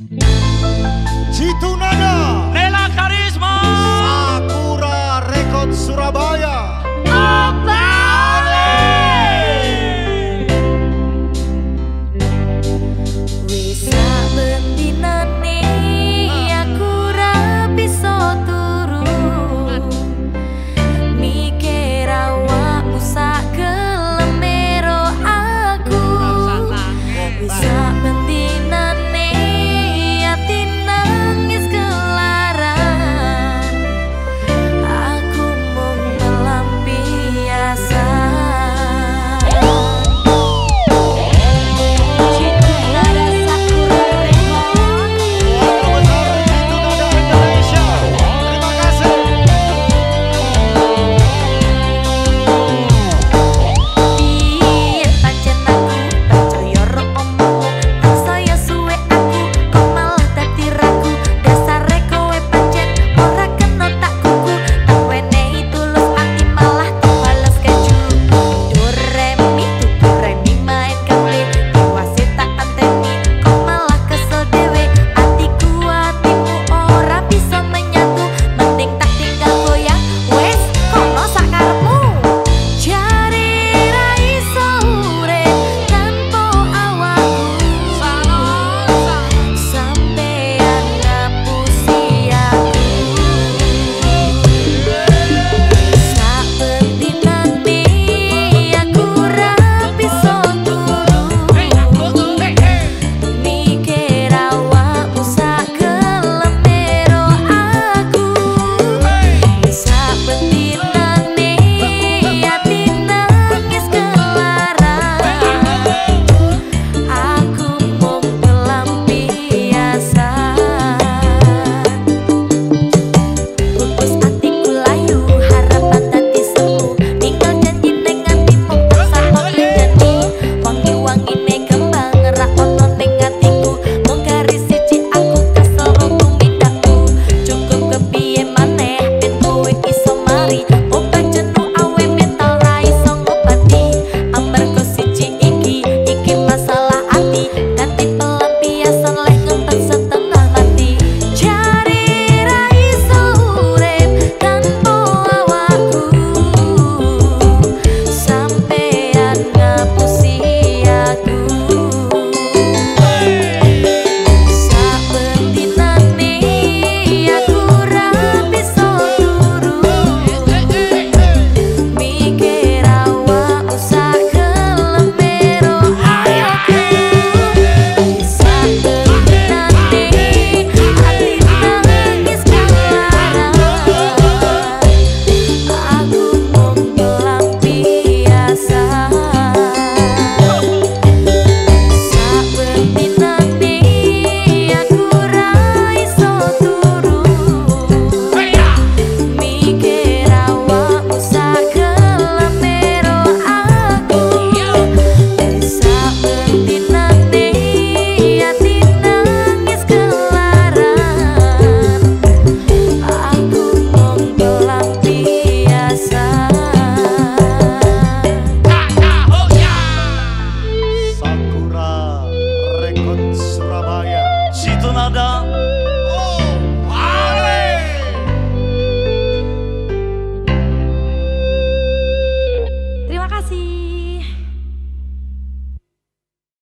Jitu Nada Nela Karisma Sakura Rekod Surabaya Surabaya Situ